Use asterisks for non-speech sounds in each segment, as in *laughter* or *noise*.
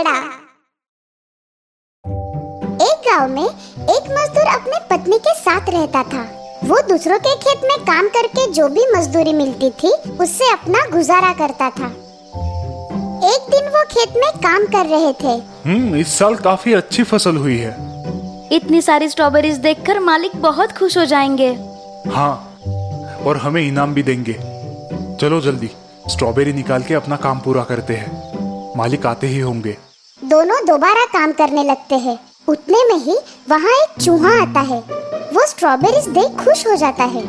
घड़ा एक गाँव में एक मजदूर अपने पत्नी के साथ रहता था। वो दूसरों के खेत में काम करके जो भी मजदूरी मिलती थी उससे अपना गुजारा करता था। एक दिन वो खेत में काम कर रहे थे। हम्म इस साल काफ़ी अच्छी फ़सल हुई है। इतनी सारी स्ट्रॉबेरीज देखकर मालिक बहुत खुश हो जाएँगे। हाँ और हमें इनाम भी देंगे। चलो जल्दी स्ट्रॉबेरी निकाल के अपना काम पूरा करते हैं। मालिक आते ही होंगे। दोनों दोबारा काम करने लगते हैं। उतने में ही वहाँ एक चूहा आता है। वो स्ट्रॉबेरीज देख खुश हो जाता है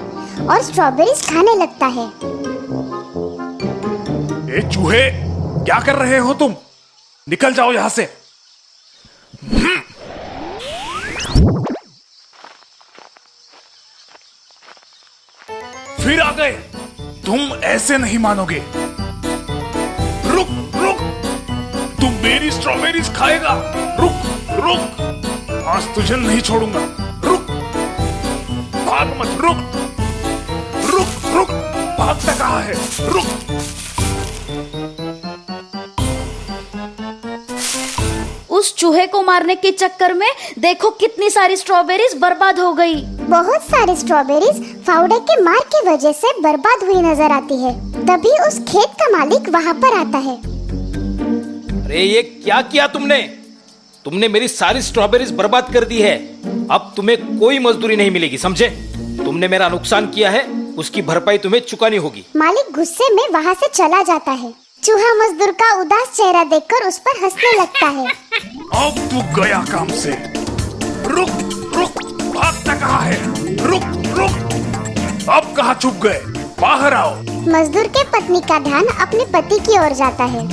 और स्ट्रॉबेरीज खाने लगता है। ए, चूहे, क्या कर रहे हो तुम? निकल जाओ यहाँ से। फिर आ गए। तुम ऐसे नहीं मानोगे। मेरी स्ट्रॉबेरीज खाएगा। रुक रुक। आज तुझे नहीं छोड़ूँगा। रुक। भाग मत रुक। रुक रुक। भागता कहा है। रुक। उस चूहे को मारने के चक्कर में देखो कितनी सारी स्ट्रॉबेरीज बर्बाद हो गई। बहुत सारी स्ट्रॉबेरीज फाउडे के मार की वजह से बर्बाद हुई नज़र आती है। तभी उस खेत का मालिक वहाँ पर आता है। अरे ये क्या किया तुमने? तुमने मेरी सारी स्ट्रॉबेरीज बर्बाद कर दी है। अब तुम्हें कोई मजदूरी नहीं मिलेगी समझे? तुमने मेरा नुकसान किया है उसकी भरपाई तुम्हें चुकानी होगी। मालिक गुस्से में वहाँ से चला जाता है। चूहा मजदूर का उदास चेहरा देखकर उस पर हंसने लगता है। अब तू गया काम से। रुक रुक भागता कहा है? रुक रुक। अब कहा छुप गए? बाहर आओ। मजदूर के पत्नी का ध्यान अपने पति की ओर जाता है।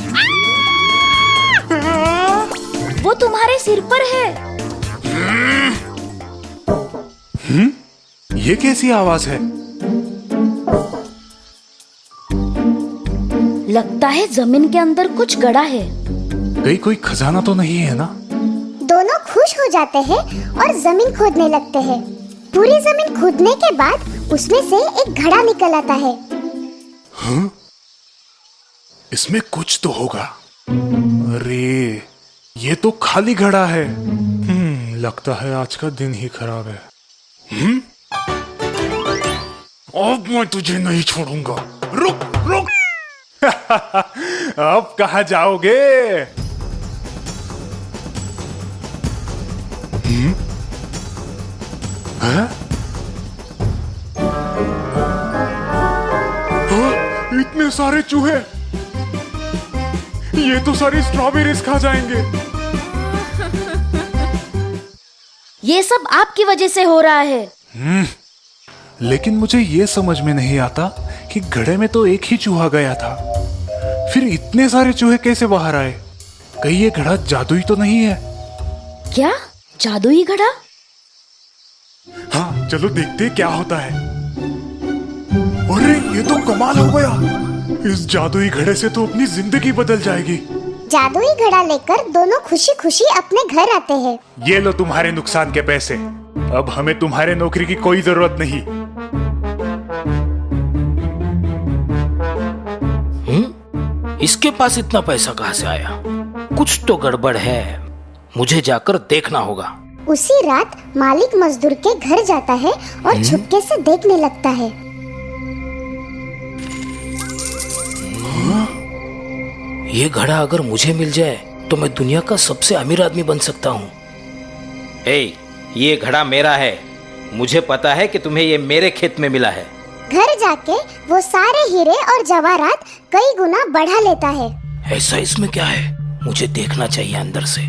वो तुम्हारे सिर पर है। हम्म? ये कैसी आवाज़ है? लगता है ज़मीन के अंदर कुछ गड़ा है। कहीं कोई खजाना तो नहीं है ना? दोनों खुश हो जाते हैं और ज़मीन खोदने लगते हैं। पूरी ज़मीन खोदने के बाद उसमें से एक घड़ा निकल आता है। इसमें कुछ तो होगा। अरे ये तो खाली घड़ा है। हम्म लगता है आज का दिन ही खराब है। हम्म? अब मैं तुझे नहीं छोड़ूँगा। रुक रुक। *laughs* अब कहा जाओगे? हम्म? हाँ, इतने सारे चूहे। ये तो सारी स्ट्रॉबेरीज खा जाएँगे। *laughs* ये सब आपकी वजह से हो रहा है। लेकिन मुझे ये समझ में नहीं आता कि घड़े में तो एक ही चूहा गया था। फिर इतने सारे चूहे कैसे बाहर आए? कहीं ये घड़ा जादुई तो नहीं है? क्या? जादुई घड़ा हाँ चलो देखते क्या होता है। अरे ये तो कमाल हो गया। इस जादुई घड़े से तो अपनी ज़िंदगी बदल जाएगी। जादुई घड़ा लेकर दोनों खुशी खुशी अपने घर आते हैं। ये लो तुम्हारे नुकसान के पैसे। अब हमें तुम्हारे नौकरी की कोई ज़रूरत नहीं। हुँ? इसके पास इतना पैसा कहाँ से आया? कुछ तो गड़बड़ है। मुझे जाकर देखना होगा। उसी रात मालिक मजदूर के घर जाता है और छुपके से देखने लगता है। ये घड़ा अगर मुझे मिल जाए तो मैं दुनिया का सबसे अमीर आदमी बन सकता हूँ। ए, ये घड़ा मेरा है। मुझे पता है कि तुम्हें ये मेरे खेत में मिला है। घर जाके वो सारे हीरे और जवाहरात कई गुना बढ़ा लेता है। ऐसा इसमें क्या है? मुझे देखना चाहिए अंदर से।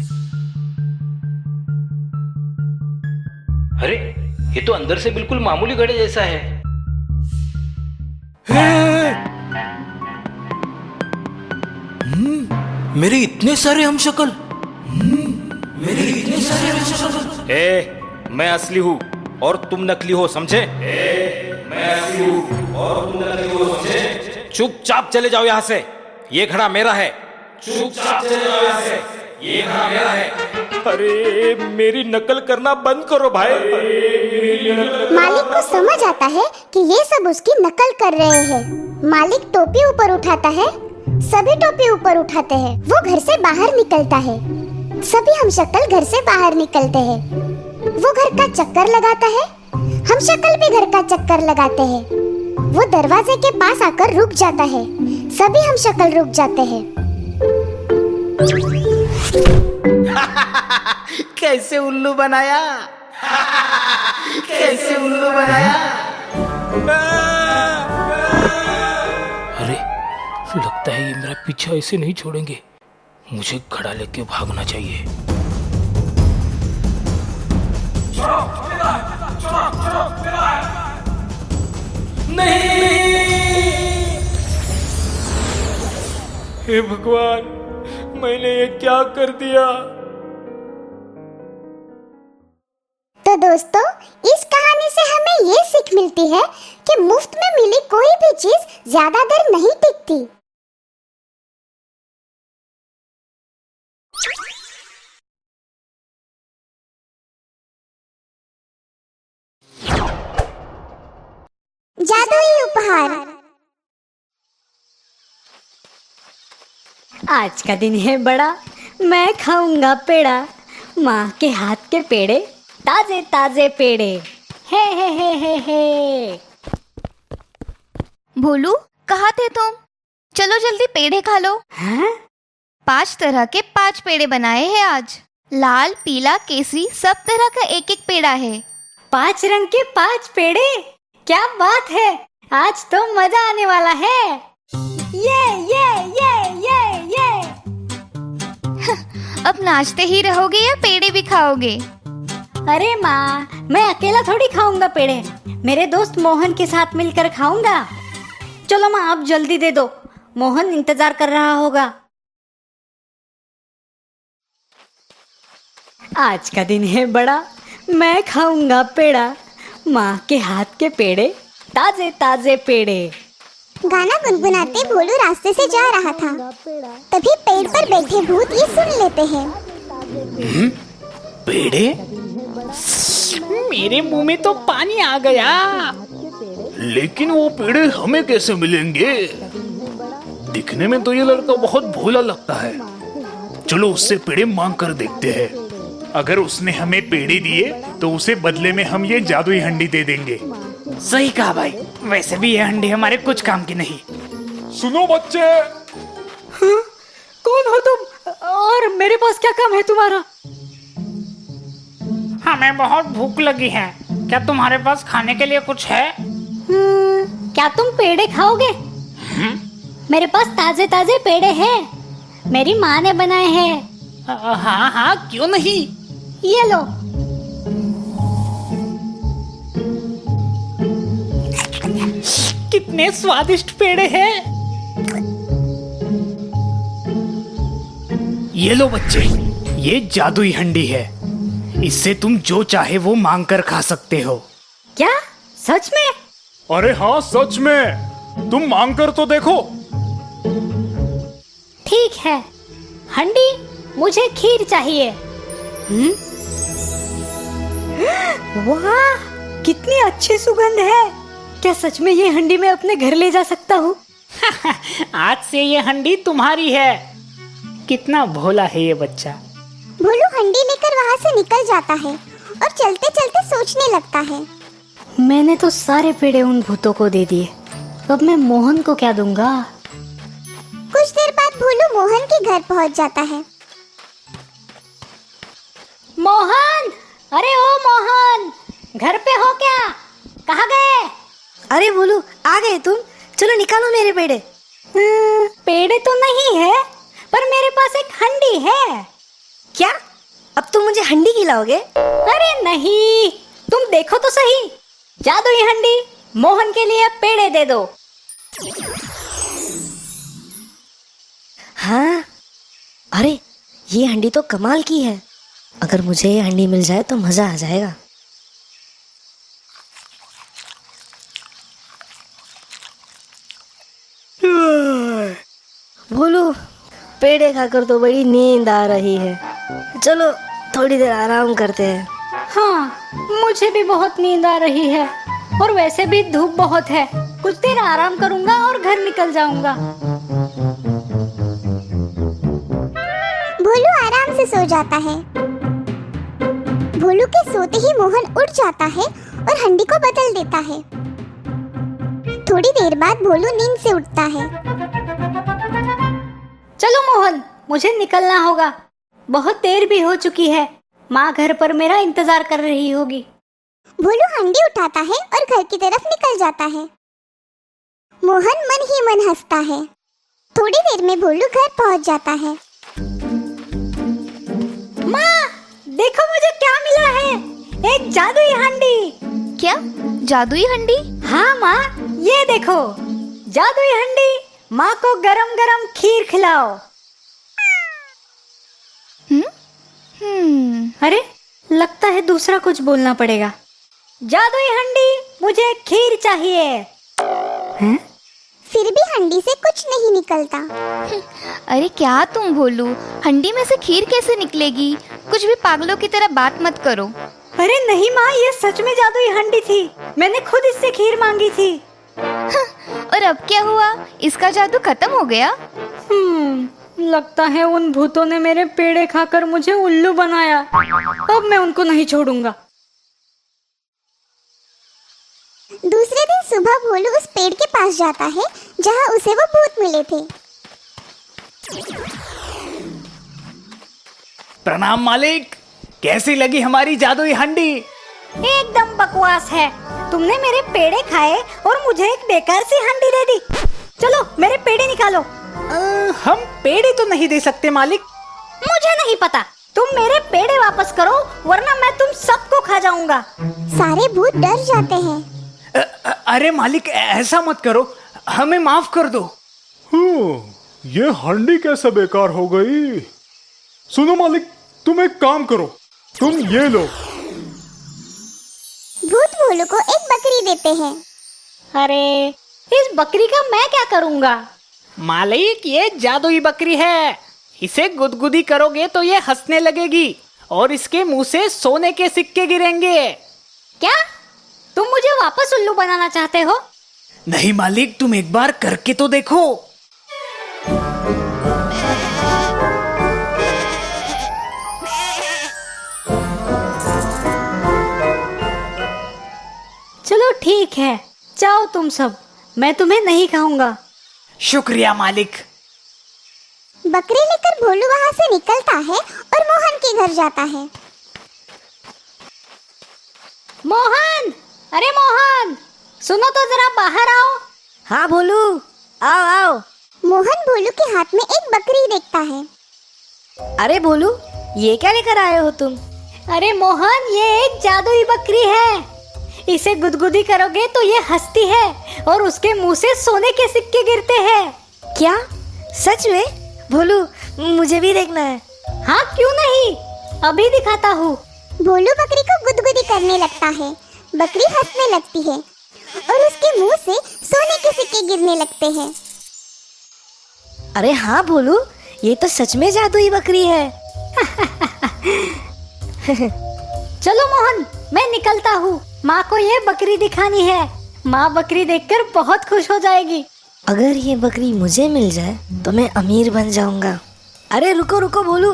अरे ये तो अंदर से बिल्कुल मामूली घड़े जैसा है। मेरे इतने सारे हम शक्ल। मेरे इतने सारे हम शक्ल। ए मैं असली हूँ और तुम नकली हो समझे? ए, मैं असली हूँ और तुम नकली हो समझे? चुपचाप चले जाओ यहाँ से। ये घड़ा मेरा है। चुपचाप चले जाओ यहाँ से। ये घड़ा मेरा है। अरे मेरी नकल करना बंद करो भाई। मालिक को समझ आता है कि ये सब उसकी नकल कर रहे हैं। मालिक टोपी ऊपर उठाता है सभी टोपी ऊपर उठाते हैं। वो घर से बाहर निकलता है। सभी हम शक्ल घर से बाहर निकलते हैं। वो घर का चक्कर लगाता है। हम शक्ल भी घर का चक्कर लगाते हैं। वो दरवाजे के पास आकर रुक जाता है। सभी हम शक्ल रुक जाते हैं। *laughs* कैसे उल्लू बनाया? *laughs* कैसे उल्लू बनाया? *laughs* लगता है ये मेरा पीछा ऐसे नहीं छोड़ेंगे। मुझे घड़ा लेके भागना चाहिए। हे भगवान मैंने ये क्या कर दिया? तो दोस्तों इस कहानी से हमें ये सीख मिलती है कि मुफ़्त में मिली कोई भी चीज़ ज़्यादा देर नहीं टिकती। जादुई उपहार। आज का दिन है बड़ा मैं खाऊँगा पेड़ा। माँ के हाथ के पेड़े ताजे ताजे पेड़े। हे हे हे हे हे। भोलू कहाँ थे तुम? चलो जल्दी पेड़े खा लो। हाँ? पाँच तरह के पाँच पेड़े बनाए हैं आज। लाल पीला केसरी सब तरह का एक एक पेड़ा है। पाँच रंग के पाँच पेड़े? क्या बात है! आज तो मज़ा आने वाला है। ये ये ये ये ये। *laughs* अब नाचते ही रहोगे या पेड़े भी खाओगे? अरे माँ मैं अकेला थोड़ी खाऊँगा पेड़े। मेरे दोस्त मोहन के साथ मिलकर खाऊँगा। चलो माँ आप जल्दी दे दो। मोहन इंतज़ार कर रहा होगा। आज का दिन है बड़ा। मैं खाऊँगा पेड़ा। माँ के हाथ के पेड़े ताजे ताजे पेड़े। गाना गुनगुनाते भोलू रास्ते से जा रहा था। तभी पेड़ पर बैठे भूत ये सुन लेते हैं। पेड़े? मेरे मुँह में तो पानी आ गया। लेकिन वो पेड़े हमें कैसे मिलेंगे? दिखने में तो ये लड़का बहुत भोला लगता है। चलो उससे पेड़े मांग कर देखते हैं। अगर उसने हमें पेड़े दिए तो उसे बदले में हम ये जादुई हंडी दे देंगे। सही कहा भाई। वैसे भी ये हंडी हमारे कुछ काम की नहीं। सुनो बच्चे। कौन हो तुम? और मेरे पास क्या काम है तुम्हारा? हमें बहुत भूख लगी है। क्या तुम्हारे पास खाने के लिए कुछ है? हम्म, क्या तुम पेड़े खाओगे? मेरे पास ताजे ताजे पेड़े हैं। मेरी माँ ने बनाए हैं। हाँ हाँ क्यों नहीं? ये लो। कितने स्वादिष्ट पेड़े हैं। ये लो बच्चे ये जादुई हंडी है। इससे तुम जो चाहे वो मांग कर खा सकते हो। क्या? सच में? अरे हाँ सच में। तुम मांग कर तो देखो। ठीक है। हंडी मुझे खीर चाहिए। हम्म? वाह कितनी अच्छी सुगंध है। क्या सच में ये हंडी मैं अपने घर ले जा सकता हूँ? *laughs* आज से ये हंडी तुम्हारी है। कितना भोला है ये बच्चा। भोलू हंडी लेकर वहाँ से निकल जाता है और चलते चलते सोचने लगता है। मैंने तो सारे पेड़े उन भूतों को दे दिए। अब मैं मोहन को क्या दूँगा? कुछ देर बाद भोलू मोहन के घर पहुँच जाता है। मोहन! अरे ओ मोहन! घर पे हो क्या? कहा गए? अरे बोलू आ गए तुम? चलो निकालो मेरे पेड़े। हम्म, पेड़े तो नहीं है पर मेरे पास एक हंडी है। क्या? अब तुम मुझे हंडी खिलाओगे? अरे नहीं तुम देखो तो सही। जा दो ये हंडी मोहन के लिए पेड़े दे दो। हाँ? अरे ये हंडी तो कमाल की है। अगर मुझे ये हंडी मिल जाए तो मज़ा आ जाएगा। बोलो पेड़े खाकर तो बड़ी नींद आ रही है। चलो थोड़ी देर आराम करते हैं। हाँ मुझे भी बहुत नींद आ रही है। और वैसे भी धूप बहुत है। कुछ देर आराम करूँगा और घर निकल जाऊँगा। भोलू आराम से सो जाता है। भोलू के सोते ही मोहन उठ जाता है और हंडी को बदल देता है। थोड़ी देर बाद भोलू नींद से उठता है। चलो मोहन मुझे निकलना होगा। बहुत देर भी हो चुकी है। माँ घर पर मेरा इंतज़ार कर रही होगी। भोलू हंडी उठाता है और घर की तरफ़ निकल जाता है। मोहन मन ही मन हंसता है। थोड़ी देर में भोलू घर पहुँच जाता है। देखो मुझे क्या मिला है। एक जादुई हांडी। क्या? जादुई हंडी? हाँ माँ ये देखो। जादुई हंडी माँ को गरम गरम खीर खिलाओ। हम्म अरे लगता है दूसरा कुछ बोलना पड़ेगा। जादुई हंडी मुझे खीर चाहिए। हैं? फिर भी हंडी से कुछ नहीं निकलता। *laughs* अरे क्या तुम भोलू? हंडी में से खीर कैसे निकलेगी? कुछ भी पागलों की तरह बात मत करो। अरे नहीं माँ ये सच में जादुई हंडी थी। मैंने खुद इससे खीर मांगी थी। *laughs* और अब क्या हुआ? इसका जादू खत्म हो गया? हम्म लगता है उन भूतों ने मेरे पेड़े खाकर मुझे उल्लू बनाया। अब मैं उनको नहीं छोड़ूँगा। दूसरे दिन सुबह भोलू उस पेड़ के पास जाता है जहाँ उसे वो भूत मिले थे। प्रणाम मालिक कैसी लगी हमारी जादुई हंडी? एकदम बकवास है। तुमने मेरे पेड़े खाए और मुझे एक बेकार सी हंडी दे दी। चलो मेरे पेड़े निकालो। अ, हम पेड़े तो नहीं दे सकते मालिक। मुझे नहीं पता। तुम मेरे पेड़े वापस करो वरना मैं तुम सबको खा जाऊँगा। सारे भूत डर जाते हैं। अ, अ, अरे मालिक ऐसा मत करो। हमें माफ़ कर दो। हम्म, ये हंडी कैसे बेकार हो गई? सुनो मालिक तुम एक काम करो। तुम ये लो। भूत भोलू को एक बकरी देते हैं। अरे इस बकरी का मैं क्या करूँगा? मालिक ये जादुई बकरी है। इसे गुदगुदी करोगे तो ये हंसने लगेगी और इसके मुँह से सोने के सिक्के गिरेंगे। क्या? तुम मुझे वापस उल्लू बनाना चाहते हो? नहीं मालिक तुम एक बार करके तो देखो। चलो ठीक है जाओ तुम सब। मैं तुम्हें नहीं खाऊँगा। शुक्रिया मालिक। बकरी लेकर भोलू वहाँ से निकलता है और मोहन के घर जाता है। मोहन! अरे मोहन सुनो तो जरा बाहर आओ। हाँ भोलू। आओ आओ। मोहन भोलू के हाथ में एक बकरी देखता है। अरे भोलू ये क्या लेकर आए हो तुम? अरे मोहन ये एक जादुई बकरी है। इसे गुदगुदी करोगे तो ये हंसती है और उसके मुँह से सोने के सिक्के गिरते हैं। क्या? सच में? भोलू मुझे भी देखना है। हाँ क्यों नहीं? अभी दिखाता हूँ। भोलू बकरी को गुदगुदी करने लगता है। बकरी हंसने लगती है और उसके मुँह से सोने के सिक्के गिरने लगते हैं। अरे हाँ भोलू, ये तो सच में जादुई बकरी है। *laughs* चलो मोहन, मैं निकलता हूँ। माँ को ये बकरी दिखानी है। माँ बकरी देखकर बहुत खुश हो जाएगी। अगर ये बकरी मुझे मिल जाए तो मैं अमीर बन जाऊँगा। अरे रुको रुको बोलू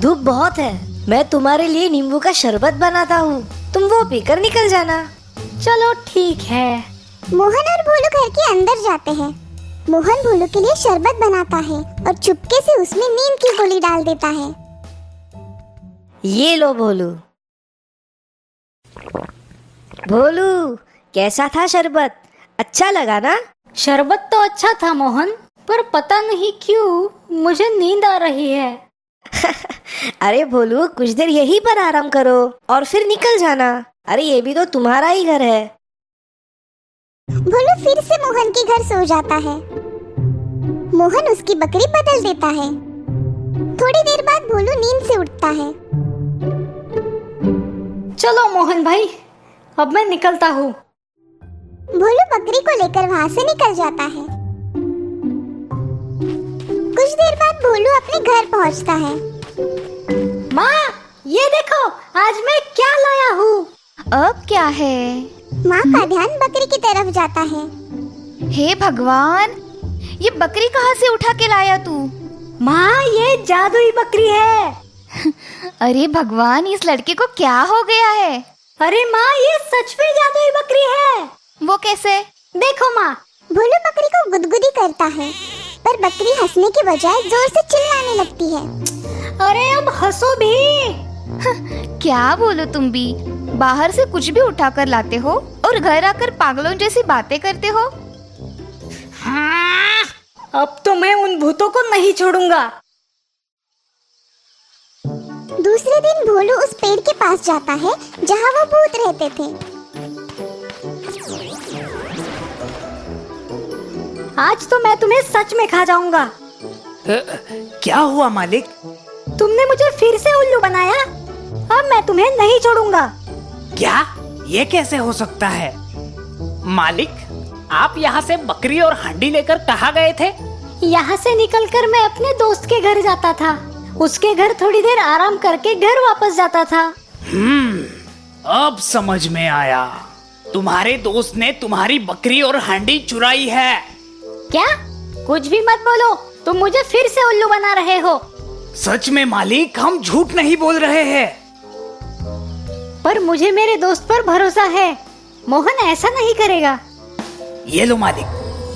धूप बहुत है। मैं तुम्हारे लिए नींबू का शरबत बनाता हूँ। तुम वो पीकर निकल जाना। चलो ठीक है। मोहन और भोलू घर के अंदर जाते हैं। मोहन भोलू के लिए शरबत बनाता है और चुपके से उसमें नीम की गोली डाल देता है। ये लो भोलू। भोलू कैसा था शरबत? अच्छा लगा ना? शरबत तो अच्छा था मोहन पर पता नहीं क्यों मुझे नींद आ रही है। अरे भोलू कुछ देर यहीं पर आराम करो और फिर निकल जाना। अरे ये भी तो तुम्हारा ही घर है। भोलू फिर से मोहन के घर सो जाता है। मोहन उसकी बकरी बदल देता है। थोड़ी देर बाद भोलू नींद से उठता है। चलो मोहन भाई अब मैं निकलता हूँ। भोलू बकरी को लेकर वहाँ से निकल जाता है। कुछ देर बाद भोलू अपने घर पहुँचता है। माँ ये देखो आज मैं क्या लाया हूँ? अब क्या है? माँ का ध्यान बकरी की तरफ़ जाता है। हे भगवान ये बकरी कहाँ से उठा के लाया तू? माँ ये जादुई बकरी है। *laughs* अरे भगवान इस लड़के को क्या हो गया है? अरे माँ ये सच में जादुई बकरी है। वो कैसे? देखो माँ भोलू बकरी को गुदगुदी करता है। पर बकरी हंसने के बजाय ज़ोर से चिल्लाने लगती है। अरे अब हंसो भी। क्या बोलो तुम भी? बाहर से कुछ भी उठा कर लाते हो और घर आकर पागलों जैसी बातें करते हो? हाँ, अब तो मैं उन भूतों को नहीं छोड़ूँगा। दूसरे दिन भोलू उस पेड़ के पास जाता है जहाँ वो भूत रहते थे। आज तो मैं तुम्हें सच में खा जाऊँगा। क्या हुआ मालिक? तुमने मुझे फिर से उल्लू बनाया? अब मैं तुम्हें नहीं छोड़ूँगा। क्या? ये कैसे हो सकता है? मालिक आप यहाँ से बकरी और हांडी लेकर कहाँ गए थे? यहाँ से निकलकर मैं अपने दोस्त के घर जाता था। उसके घर थोड़ी देर आराम करके घर वापस जाता था। हम्म अब समझ में आया। तुम्हारे दोस्त ने तुम्हारी बकरी और हांडी चुराई है। क्या? कुछ भी मत बोलो। तुम मुझे फिर से उल्लू बना रहे हो। सच में मालिक हम झूठ नहीं बोल रहे हैं। पर मुझे मेरे दोस्त पर भरोसा है। मोहन ऐसा नहीं करेगा। ये लो मालिक।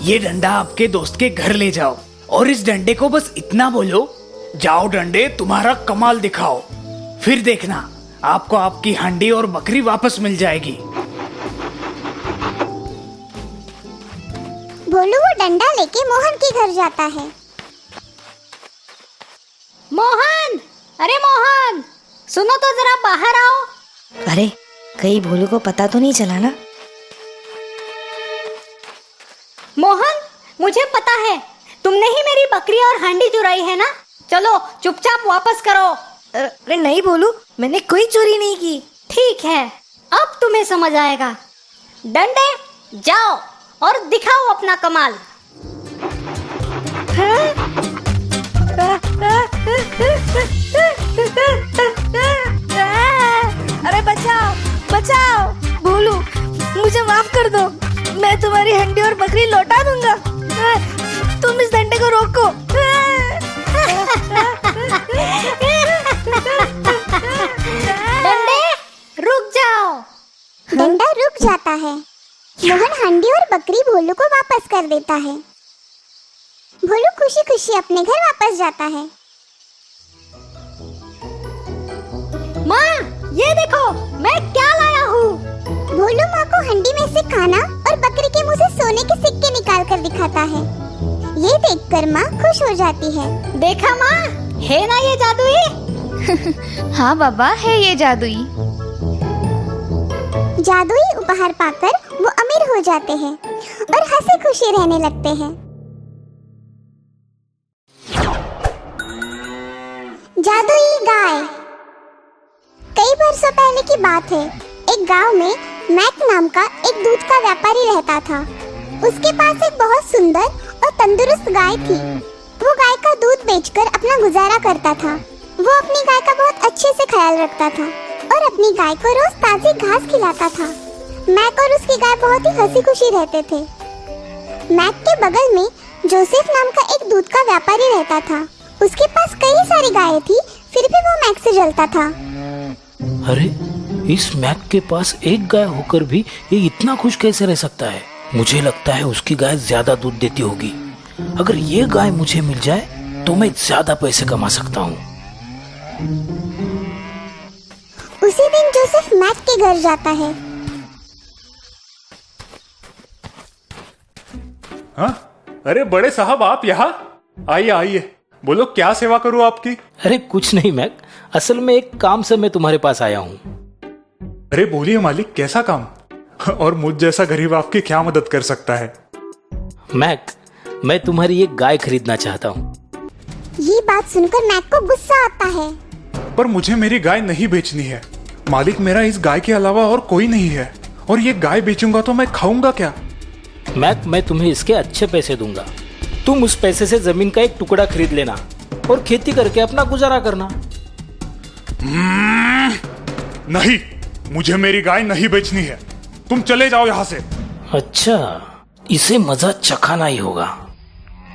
ये डंडा आपके दोस्त के घर ले जाओ। और इस डंडे को बस इतना बोलो जाओ डंडे तुम्हारा कमाल दिखाओ। फिर देखना आपको आपकी हंडी और बकरी वापस मिल जाएगी। डंडा लेके मोहन के घर जाता है। मोहन! अरे मोहन! सुनो तो जरा बाहर आओ। अरे कहीं भोलू को पता तो नहीं चला ना? मोहन मुझे पता है। तुमने ही मेरी बकरी और हांडी चुराई है ना? चलो चुपचाप वापस करो। अरे नहीं बोलू मैंने कोई चोरी नहीं की। ठीक है अब तुम्हें समझ आएगा। डंडे जाओ। और दिखाओ अपना कमाल। अरे बचाओ बचाओ। भोलू मुझे माफ़ कर दो। मैं तुम्हारी हंडी और बकरी लौटा दूँगा। तुम इस डंडे को रोको। डंडे रुक जाओ। डंडा रुक जाता है। मोहन हांडी और बकरी भोलू को वापस कर देता है। भोलू खुशी खुशी अपने घर वापस जाता है। माँ ये देखो मैं क्या लाया हूँ? भोलू माँ को हंडी में से खाना और बकरी के मुँह से सोने के सिक्के निकाल कर दिखाता है। ये देखकर माँ खुश हो जाती है। देखा माँ है ना ये जादुई? *laughs* हाँ बाबा है ये जादुई। जादुई उपहार पाकर वो अमीर हो जाते हैं और हँसी खुशी रहने लगते हैं। जादुई गाय। कई वर्षों पहले की बात है, एक गाँव में मैक नाम का एक दूध का व्यापारी रहता था। उसके पास एक बहुत सुंदर और तंदुरुस्त गाय थी। वो गाय का दूध बेचकर अपना गुजारा करता था। वो अपनी गाय का बहुत अच्छे से ख्याल रखता था और अपनी गाय को रोज ताजी घास खिलाता था। मैक और उसकी गाय बहुत ही हँसी खुशी रहते थे। मैक के बगल में जोसेफ नाम का एक दूध का व्यापारी रहता था। उसके पास कई सारी गायें थी फिर भी वो मैक से जलता था। अरे इस मैक के पास एक गाय होकर भी ये इतना खुश कैसे रह सकता है? मुझे लगता है उसकी गाय ज़्यादा दूध देती होगी। अगर ये गाय मुझे मिल जाए तो मैं ज़्यादा पैसे कमा सकता हूँ। उसी दिन जोसेफ मैक के घर जाता है। हाँ? अरे बड़े साहब आप यहाँ? आइए आइए। बोलो क्या सेवा करूँ आपकी? अरे कुछ नहीं मैक। असल में एक काम से मैं तुम्हारे पास आया हूँ। अरे बोलिए मालिक कैसा काम? और मुझ जैसा गरीब आपकी क्या मदद कर सकता है? मैक मैं तुम्हारी एक गाय खरीदना चाहता हूँ। ये बात सुनकर मैक को गुस्सा आता है। पर मुझे मेरी गाय नहीं बेचनी है। मालिक मेरा इस गाय के अलावा और कोई नहीं है। और ये गाय बेचूँगा तो मैं खाऊँगा क्या? मैक मैं तुम्हें इसके अच्छे पैसे दूँगा। तुम उस पैसे से ज़मीन का एक टुकड़ा खरीद लेना और खेती करके अपना गुजारा करना। नहीं मुझे मेरी गाय नहीं बेचनी है। तुम चले जाओ यहाँ से। अच्छा इसे मज़ा चखाना ही होगा।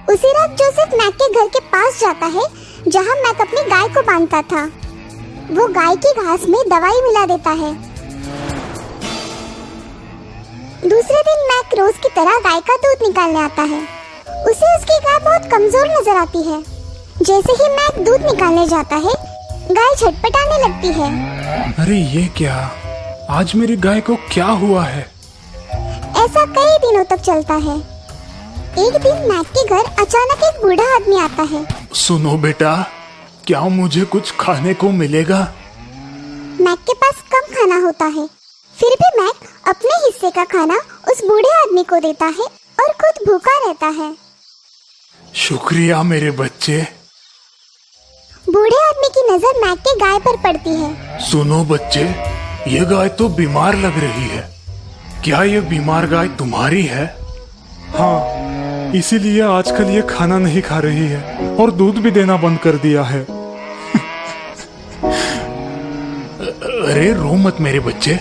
उसी रात जोसेफ मैक के घर के पास जाता है जहाँ मैक अपनी गाय को बांधता था। वो गाय की घास में दवाई मिला देता है। दूसरे दिन मैक रोज की तरह गाय का दूध निकालने आता है। उसे उसकी गाय बहुत कमज़ोर नज़र आती है। जैसे ही मैक दूध निकालने जाता है गाय छटपटाने लगती है। अरे ये क्या? आज मेरी गाय को क्या हुआ है? ऐसा कई दिनों तक चलता है। एक दिन मैक के घर अचानक एक बूढ़ा आदमी आता है। सुनो बेटा क्या मुझे कुछ खाने को मिलेगा? मैक के पास कम खाना होता है। फिर भी मैक अपने हिस्से का खाना उस बूढ़े आदमी को देता है और खुद भूखा रहता है। शुक्रिया मेरे बच्चे। बूढ़े आदमी की नज़र मैक के गाय पर पड़ती है। सुनो बच्चे ये गाय तो बीमार लग रही है। क्या ये बीमार गाय तुम्हारी है? हाँ इसीलिए आजकल ये खाना नहीं खा रही है और दूध भी देना बंद कर दिया है। *laughs* अरे रो मत मेरे बच्चे।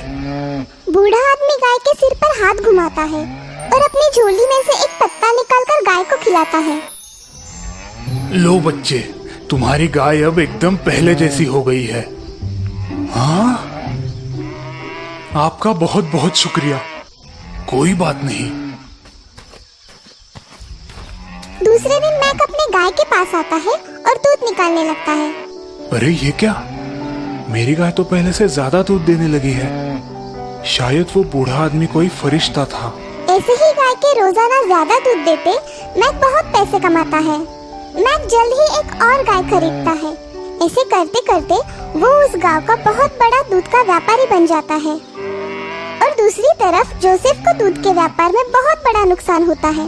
गाय के सिर पर हाथ घुमाता है और अपनी झोली में से एक पत्ता निकालकर गाय को खिलाता है। लो बच्चे तुम्हारी गाय अब एकदम पहले जैसी हो गई है। हाँ? आपका बहुत बहुत शुक्रिया। कोई बात नहीं। दूसरे दिन मैक अपने गाय के पास आता है और दूध निकालने लगता है। अरे ये क्या? मेरी गाय तो पहले से ज़्यादा दूध देने लगी है। शायद वो बूढ़ा आदमी कोई फरिश्ता था। ऐसे ही गाय के रोज़ाना ज़्यादा दूध देते, मैक बहुत पैसे कमाता है। मैक जल्द ही एक और गाय खरीदता है। ऐसे करते करते वो उस गाँव का बहुत बड़ा दूध का व्यापारी बन जाता है। और दूसरी तरफ़ जोसेफ को दूध के व्यापार में बहुत बड़ा नुकसान होता है।